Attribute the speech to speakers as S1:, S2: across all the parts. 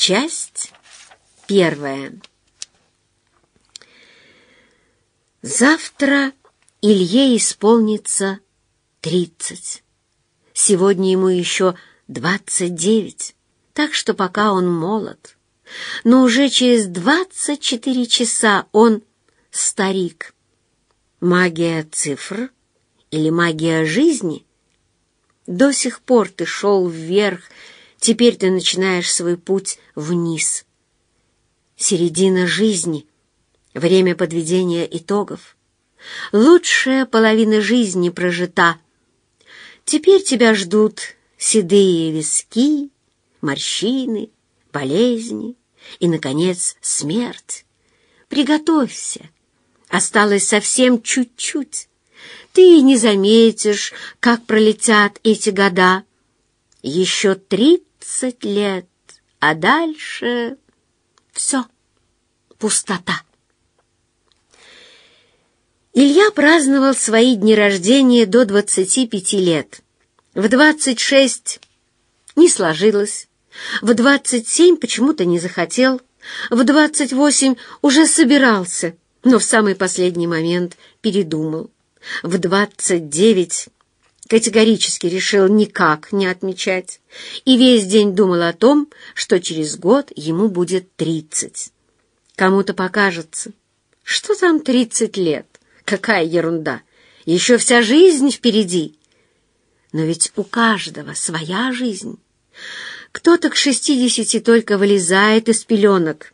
S1: Часть первая. Завтра Илье исполнится тридцать. Сегодня ему еще двадцать девять, так что пока он молод. Но уже через двадцать четыре часа он старик. Магия цифр или магия жизни? До сих пор ты шел вверх, теперь ты начинаешь свой путь вниз. Середина жизни, время подведения итогов. Лучшая половина жизни прожита. Теперь тебя ждут седые виски, морщины, болезни и, наконец, смерть. Приготовься Осталось совсем чуть-чуть. Ты не заметишь, как пролетят эти года. Еще тридцать лет, а дальше все, пустота. Илья праздновал свои дни рождения до двадцати пяти лет. В двадцать шесть не сложилось, в двадцать семь почему-то не захотел, в двадцать восемь уже собирался — но в самый последний момент передумал. В двадцать девять категорически решил никак не отмечать и весь день думал о том, что через год ему будет тридцать. Кому-то покажется, что там тридцать лет, какая ерунда, еще вся жизнь впереди. Но ведь у каждого своя жизнь. Кто-то к шестидесяти только вылезает из пеленок,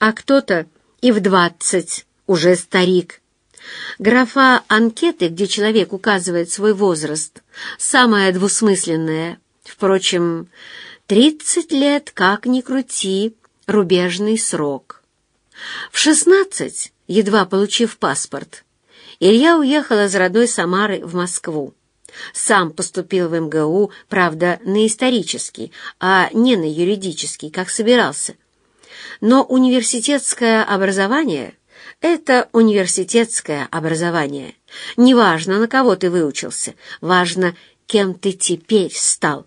S1: а кто-то и в двадцать уже старик. Графа анкеты, где человек указывает свой возраст, самая двусмысленная. Впрочем, тридцать лет, как ни крути, рубежный срок. В шестнадцать, едва получив паспорт, Илья уехал из родной Самары в Москву. Сам поступил в МГУ, правда, на исторический, а не на юридический, как собирался. Но университетское образование — это университетское образование. Неважно, на кого ты выучился, важно, кем ты теперь стал.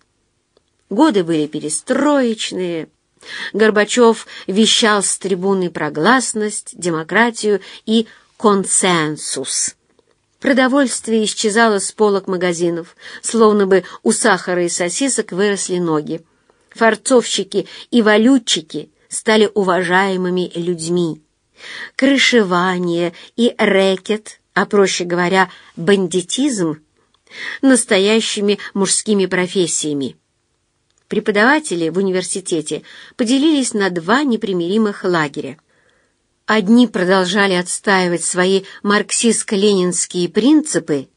S1: Годы были перестроечные. Горбачев вещал с трибуны про гласность, демократию и консенсус. Продовольствие исчезало с полок магазинов, словно бы у сахара и сосисок выросли ноги. Форцовщики и валютчики стали уважаемыми людьми крышевание и рэкет, а проще говоря, бандитизм, настоящими мужскими профессиями. Преподаватели в университете поделились на два непримиримых лагеря. Одни продолжали отстаивать свои марксистско-ленинские принципы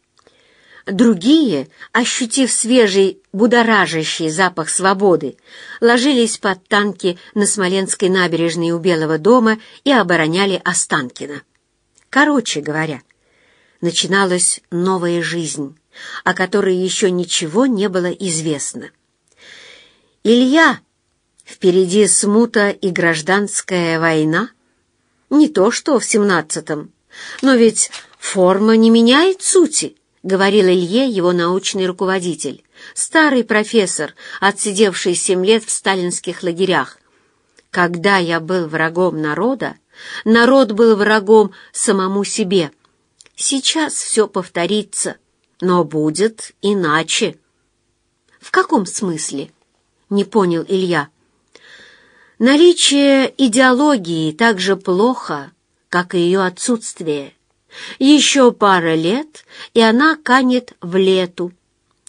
S1: Другие, ощутив свежий, будоражащий запах свободы, ложились под танки на Смоленской набережной у Белого дома и обороняли Останкино. Короче говоря, начиналась новая жизнь, о которой еще ничего не было известно. Илья, впереди смута и гражданская война, не то что в семнадцатом, но ведь форма не меняет сути. — говорил Илье его научный руководитель, старый профессор, отсидевший семь лет в сталинских лагерях. «Когда я был врагом народа, народ был врагом самому себе. Сейчас все повторится, но будет иначе». «В каком смысле?» — не понял Илья. «Наличие идеологии так же плохо, как и ее отсутствие». Еще пара лет, и она канет в лету.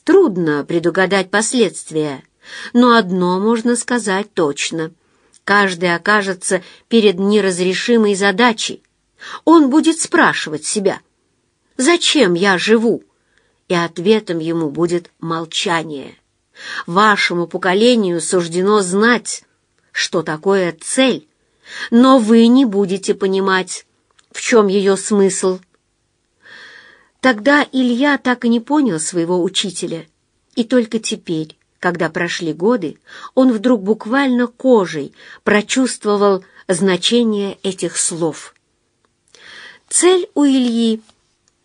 S1: Трудно предугадать последствия, но одно можно сказать точно. Каждый окажется перед неразрешимой задачей. Он будет спрашивать себя, «Зачем я живу?» И ответом ему будет молчание. Вашему поколению суждено знать, что такое цель, но вы не будете понимать, в чем ее смысл. Тогда Илья так и не понял своего учителя, и только теперь, когда прошли годы, он вдруг буквально кожей прочувствовал значение этих слов. Цель у Ильи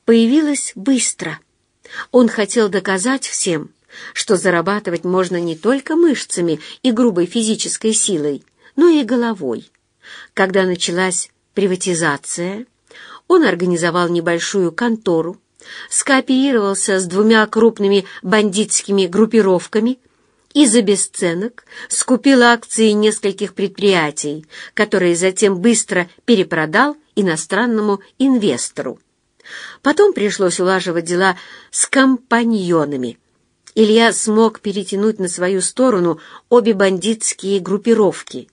S1: появилась быстро. Он хотел доказать всем, что зарабатывать можно не только мышцами и грубой физической силой, но и головой. Когда началась приватизация, он организовал небольшую контору, скооперировался с двумя крупными бандитскими группировками и за бесценок скупил акции нескольких предприятий, которые затем быстро перепродал иностранному инвестору. Потом пришлось улаживать дела с компаньонами. Илья смог перетянуть на свою сторону обе бандитские группировки,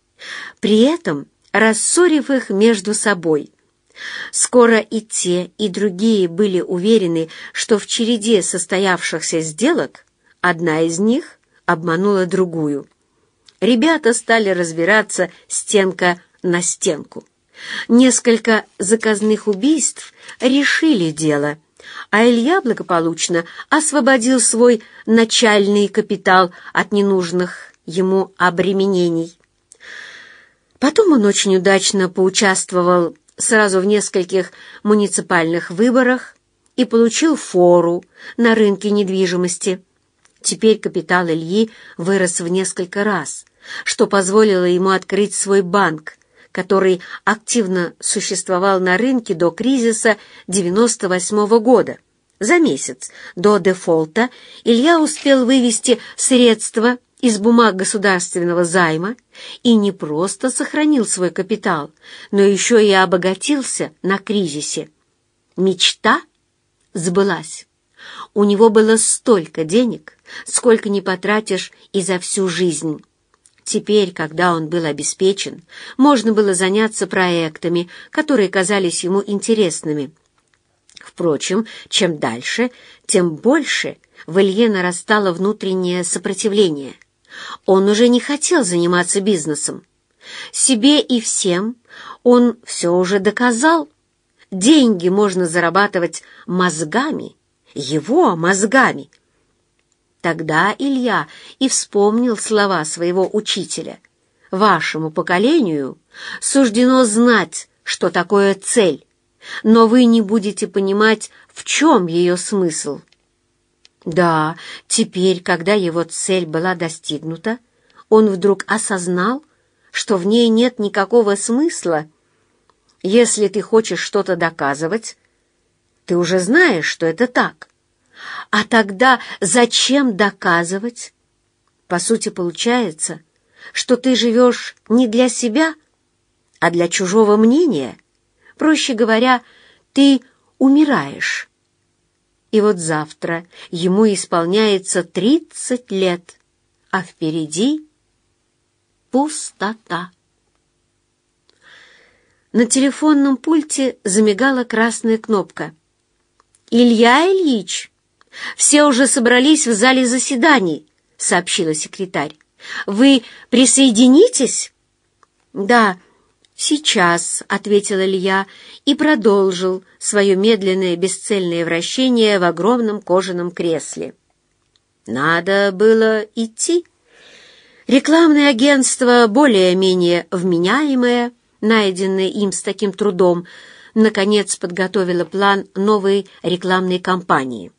S1: при этом рассорив их между собой. Скоро и те, и другие были уверены, что в череде состоявшихся сделок одна из них обманула другую. Ребята стали разбираться стенка на стенку. Несколько заказных убийств решили дело, а Илья благополучно освободил свой начальный капитал от ненужных ему обременений. Потом он очень удачно поучаствовал сразу в нескольких муниципальных выборах и получил фору на рынке недвижимости. Теперь капитал Ильи вырос в несколько раз, что позволило ему открыть свой банк, который активно существовал на рынке до кризиса 98 -го года. За месяц до дефолта Илья успел вывести средства из бумаг государственного займа и не просто сохранил свой капитал, но еще и обогатился на кризисе. Мечта сбылась. У него было столько денег, сколько не потратишь и за всю жизнь. Теперь, когда он был обеспечен, можно было заняться проектами, которые казались ему интересными. Впрочем, чем дальше, тем больше в Илье нарастало внутреннее сопротивление. Он уже не хотел заниматься бизнесом. Себе и всем он все уже доказал. Деньги можно зарабатывать мозгами, его мозгами — Тогда Илья и вспомнил слова своего учителя. «Вашему поколению суждено знать, что такое цель, но вы не будете понимать, в чем ее смысл». Да, теперь, когда его цель была достигнута, он вдруг осознал, что в ней нет никакого смысла. Если ты хочешь что-то доказывать, ты уже знаешь, что это так. А тогда зачем доказывать? По сути, получается, что ты живешь не для себя, а для чужого мнения. Проще говоря, ты умираешь. И вот завтра ему исполняется тридцать лет, а впереди пустота. На телефонном пульте замигала красная кнопка. «Илья Ильич!» «Все уже собрались в зале заседаний», — сообщила секретарь. «Вы присоединитесь?» «Да, сейчас», — ответил Илья и продолжил свое медленное бесцельное вращение в огромном кожаном кресле. «Надо было идти». Рекламное агентство, более-менее вменяемое, найденное им с таким трудом, наконец подготовило план новой рекламной кампании.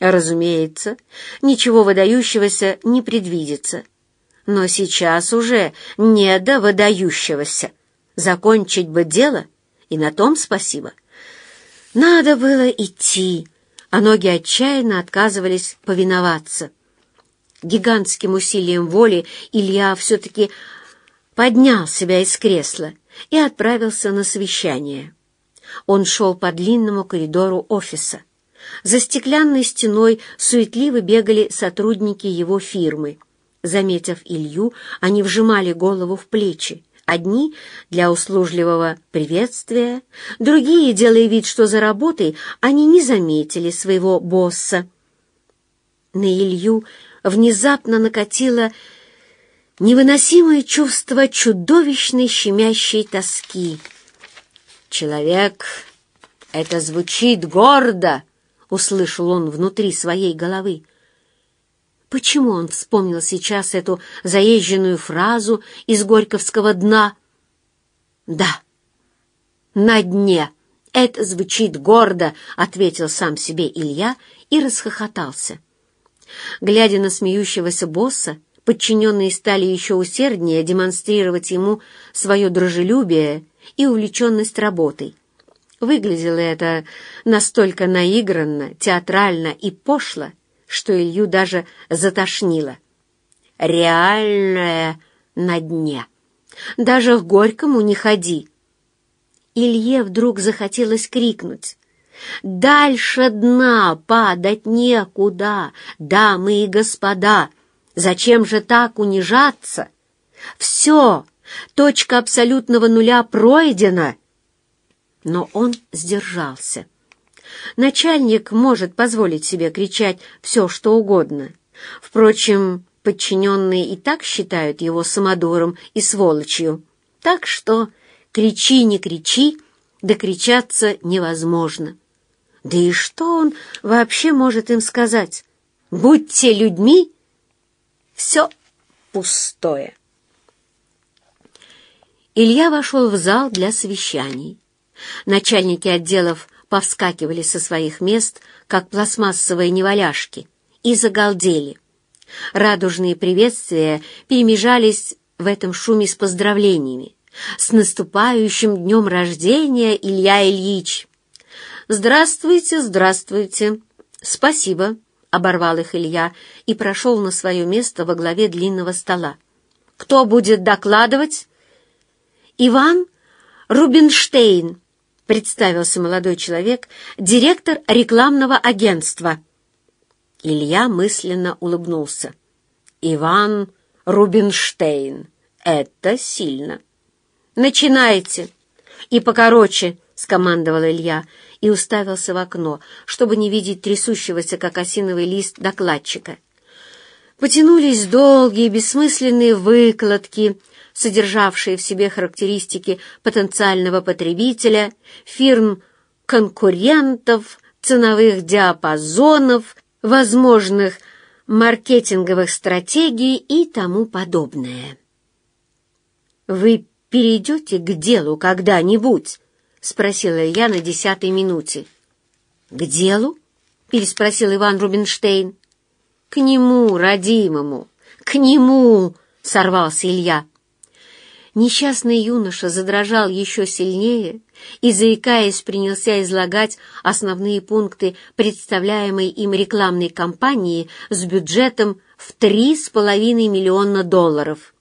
S1: Разумеется, ничего выдающегося не предвидится. Но сейчас уже не до выдающегося. Закончить бы дело, и на том спасибо. Надо было идти, а ноги отчаянно отказывались повиноваться. Гигантским усилием воли Илья все-таки поднял себя из кресла и отправился на совещание. Он шел по длинному коридору офиса. За стеклянной стеной суетливо бегали сотрудники его фирмы. Заметив Илью, они вжимали голову в плечи. Одни для услужливого приветствия, другие, делая вид, что за работой, они не заметили своего босса. На Илью внезапно накатило невыносимое чувство чудовищной щемящей тоски. «Человек, это звучит гордо!» услышал он внутри своей головы. Почему он вспомнил сейчас эту заезженную фразу из Горьковского дна? «Да, на дне. Это звучит гордо», — ответил сам себе Илья и расхохотался. Глядя на смеющегося босса, подчиненные стали еще усерднее демонстрировать ему свое дружелюбие и увлеченность работой. Выглядело это настолько наигранно, театрально и пошло, что Илью даже затошнило. Реальное на дне. Даже к Горькому не ходи. Илье вдруг захотелось крикнуть. «Дальше дна падать некуда, дамы и господа! Зачем же так унижаться? Все, точка абсолютного нуля пройдена!» Но он сдержался. Начальник может позволить себе кричать все, что угодно. Впрочем, подчиненные и так считают его самодуром и сволочью. Так что кричи, не кричи, докричаться невозможно. Да и что он вообще может им сказать? Будьте людьми, все пустое. Илья вошел в зал для совещаний. Начальники отделов повскакивали со своих мест, как пластмассовые неваляшки, и загалдели. Радужные приветствия перемежались в этом шуме с поздравлениями. «С наступающим днем рождения, Илья Ильич!» «Здравствуйте, здравствуйте!» «Спасибо!» — оборвал их Илья и прошел на свое место во главе длинного стола. «Кто будет докладывать?» «Иван Рубинштейн», — представился молодой человек, директор рекламного агентства. Илья мысленно улыбнулся. «Иван Рубинштейн. Это сильно». «Начинайте!» «И покороче!» — скомандовал Илья и уставился в окно, чтобы не видеть трясущегося, как осиновый лист, докладчика. Потянулись долгие, бессмысленные выкладки, содержавшие в себе характеристики потенциального потребителя, фирм конкурентов, ценовых диапазонов, возможных маркетинговых стратегий и тому подобное. «Вы перейдете к делу когда-нибудь?» — спросила я на десятой минуте. «К делу?» — переспросил Иван Рубинштейн. «К нему, родимому, к нему!» — сорвался Илья. Несчастный юноша задрожал еще сильнее и, заикаясь, принялся излагать основные пункты представляемой им рекламной кампании с бюджетом в три с половиной миллиона долларов.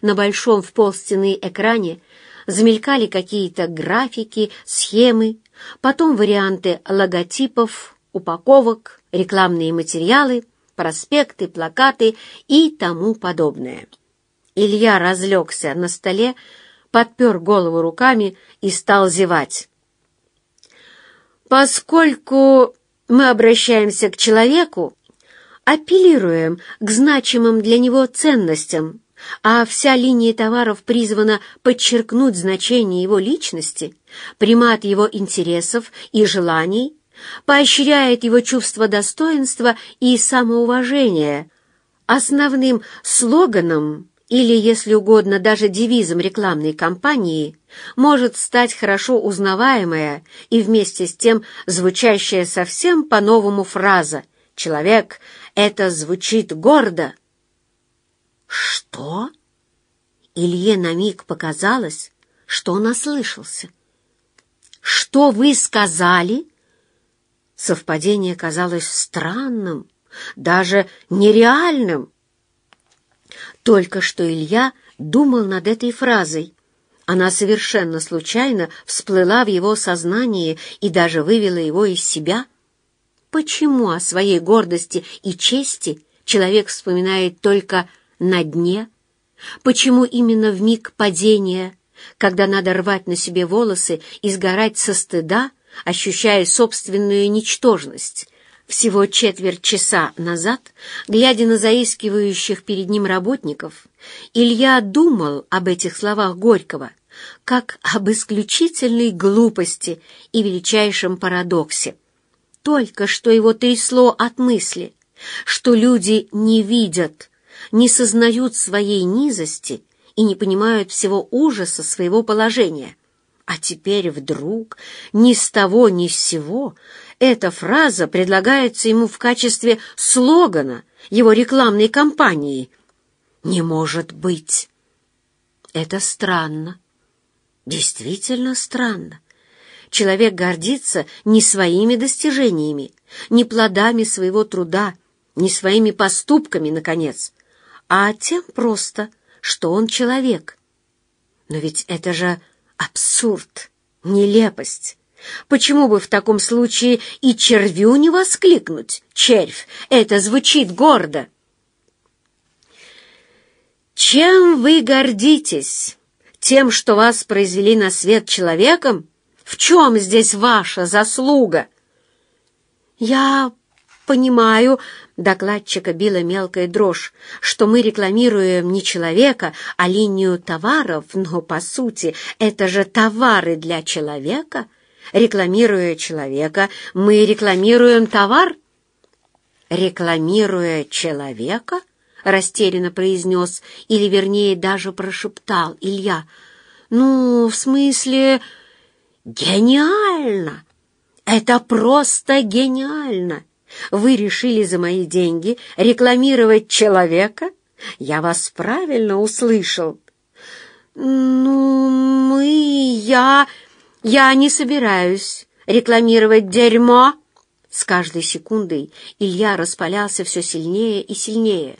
S1: На большом в полстены экране замелькали какие-то графики, схемы, потом варианты логотипов, упаковок, рекламные материалы, проспекты, плакаты и тому подобное. Илья разлегся на столе, подпер голову руками и стал зевать. Поскольку мы обращаемся к человеку, апеллируем к значимым для него ценностям, а вся линия товаров призвана подчеркнуть значение его личности, примат его интересов и желаний, поощряет его чувство достоинства и самоуважения. Основным слоганом или, если угодно, даже девизом рекламной кампании может стать хорошо узнаваемая и вместе с тем звучащая совсем по-новому фраза «Человек, это звучит гордо». «Что?» Илье на миг показалось, что он ослышался. «Что вы сказали?» Совпадение казалось странным, даже нереальным. Только что Илья думал над этой фразой. Она совершенно случайно всплыла в его сознании и даже вывела его из себя. Почему о своей гордости и чести человек вспоминает только на дне? Почему именно в миг падения, когда надо рвать на себе волосы и сгорать со стыда, ощущая собственную ничтожность, всего четверть часа назад, глядя на заискивающих перед ним работников, Илья думал об этих словах Горького как об исключительной глупости и величайшем парадоксе. Только что его трясло от мысли, что люди не видят, не сознают своей низости и не понимают всего ужаса своего положения. А теперь вдруг, ни с того ни с сего, эта фраза предлагается ему в качестве слогана его рекламной кампании. Не может быть! Это странно. Действительно странно. Человек гордится не своими достижениями, не плодами своего труда, не своими поступками, наконец, а тем просто, что он человек. Но ведь это же абсурд, нелепость. Почему бы в таком случае и червю не воскликнуть? Червь, это звучит гордо. Чем вы гордитесь? Тем, что вас произвели на свет человеком? В чем здесь ваша заслуга? Я понимаю, докладчика била мелкая дрожь, что мы рекламируем не человека, а линию товаров, но, по сути, это же товары для человека. Рекламируя человека, мы рекламируем товар? Рекламируя человека? Растерянно произнес, или, вернее, даже прошептал Илья. Ну, в смысле, гениально! Это просто гениально! Вы решили за мои деньги рекламировать человека? Я вас правильно услышал. Ну, мы, я... Я не собираюсь рекламировать дерьмо. С каждой секундой Илья распалялся все сильнее и сильнее.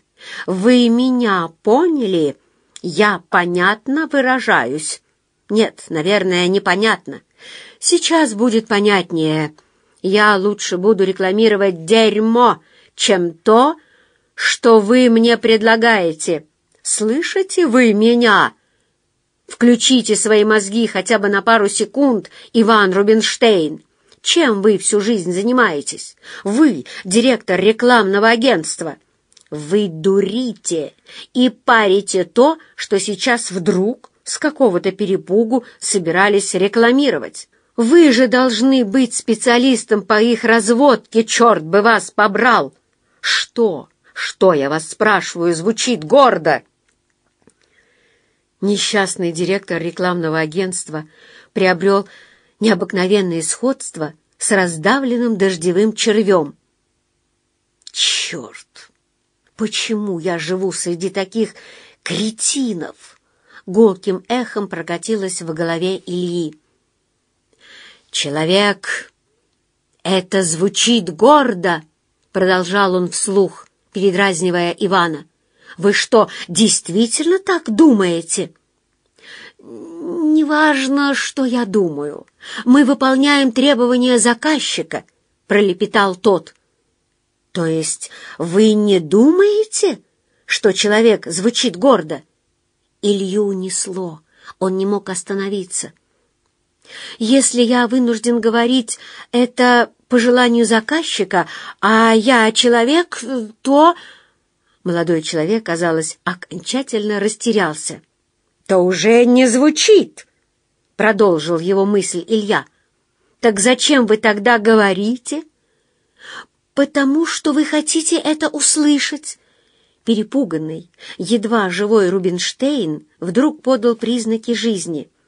S1: Вы меня поняли? Я понятно выражаюсь. Нет, наверное, непонятно. Сейчас будет понятнее. Я лучше буду рекламировать дерьмо, чем то, что вы мне предлагаете. Слышите вы меня? Включите свои мозги хотя бы на пару секунд, Иван Рубинштейн. Чем вы всю жизнь занимаетесь? Вы, директор рекламного агентства. Вы дурите и парите то, что сейчас вдруг с какого-то перепугу собирались рекламировать. Вы же должны быть специалистом по их разводке, черт бы вас побрал! Что? Что, я вас спрашиваю, звучит гордо? Несчастный директор рекламного агентства приобрел необыкновенное сходство с раздавленным дождевым червем. Черт! Почему я живу среди таких кретинов? Голким эхом прокатилось в голове Ильи. «Человек! Это звучит гордо!» — продолжал он вслух, передразнивая Ивана. «Вы что, действительно так думаете?» «Неважно, что я думаю. Мы выполняем требования заказчика», — пролепетал тот. «То есть вы не думаете, что человек звучит гордо?» Илью унесло, он не мог остановиться. Если я вынужден говорить это по желанию заказчика, а я человек, то...» Молодой человек, казалось, окончательно растерялся. «То уже не звучит!» — продолжил его мысль Илья. «Так зачем вы тогда говорите?» «Потому что вы хотите это услышать». Перепуганный, едва живой Рубинштейн вдруг подал признаки жизни —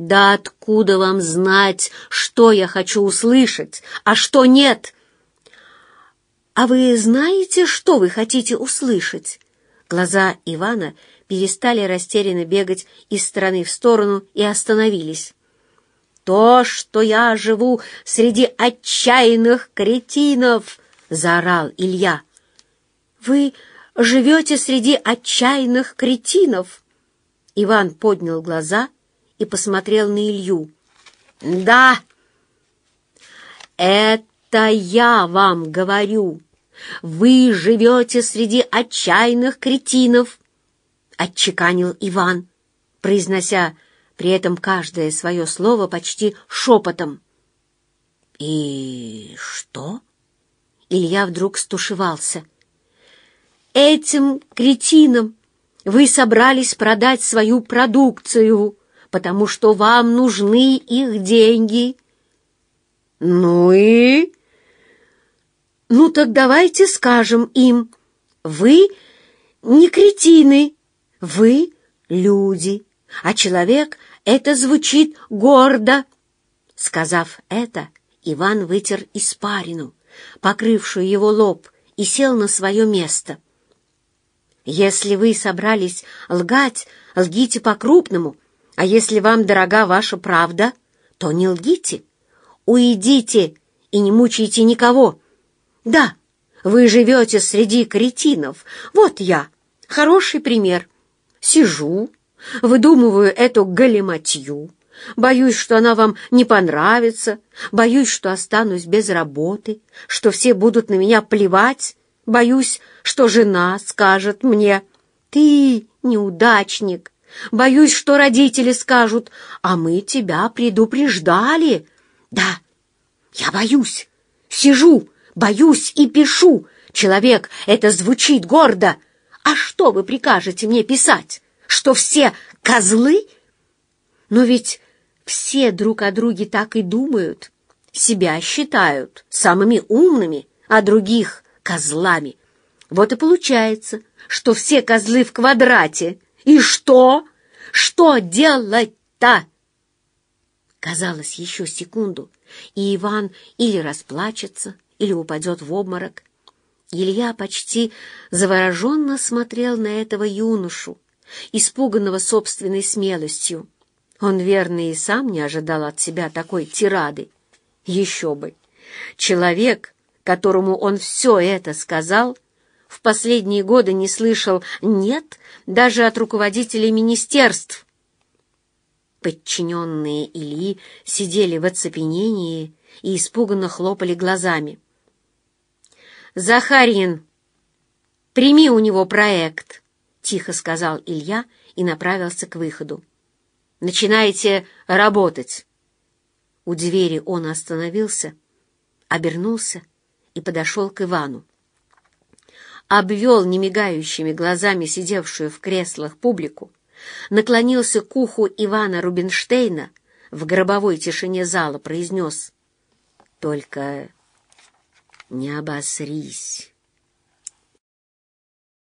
S1: да откуда вам знать, что я хочу услышать, а что нет? А вы знаете, что вы хотите услышать? Глаза Ивана перестали растерянно бегать из стороны в сторону и остановились. «То, что я живу среди отчаянных кретинов!» — заорал Илья. «Вы живете среди отчаянных кретинов?» Иван поднял глаза — и посмотрел на Илью. «Да, это я вам говорю. Вы живете среди отчаянных кретинов», — отчеканил Иван, произнося при этом каждое свое слово почти шепотом. «И что?» Илья вдруг стушевался. «Этим кретинам вы собрались продать свою продукцию», потому что вам нужны их деньги. Ну и... Ну так давайте скажем им, вы не кретины, вы люди, а человек — это звучит гордо. Сказав это, Иван вытер испарину, покрывшую его лоб, и сел на свое место. Если вы собрались лгать, лгите по-крупному, а если вам дорога ваша правда, то не лгите. Уйдите и не мучайте никого. Да, вы живете среди кретинов. Вот я, хороший пример. Сижу, выдумываю эту галиматью, боюсь, что она вам не понравится, боюсь, что останусь без работы, что все будут на меня плевать, боюсь, что жена скажет мне «Ты неудачник», боюсь, что родители скажут «А мы тебя предупреждали». Да, я боюсь, сижу, боюсь и пишу. Человек, это звучит гордо. А что вы прикажете мне писать? Что все козлы? Но ведь все друг о друге так и думают. Себя считают самыми умными, а других — козлами. Вот и получается, что все козлы в квадрате. И что? Что делать-то? Казалось, еще секунду, и Иван или расплачется, или упадет в обморок. Илья почти завороженно смотрел на этого юношу, испуганного собственной смелостью. Он, верно, и сам не ожидал от себя такой тирады. Еще бы! Человек, которому он все это сказал, в последние годы не слышал «нет» даже от руководителей министерств. Подчиненные Ильи сидели в оцепенении и испуганно хлопали глазами. «Захарин, прими у него проект», — тихо сказал Илья и направился к выходу. «Начинайте работать». У двери он остановился, обернулся и подошел к Ивану. Обвел немигающими глазами сидевшую в креслах публику, наклонился к уху Ивана Рубинштейна, в гробовой тишине зала произнес «Только не обосрись».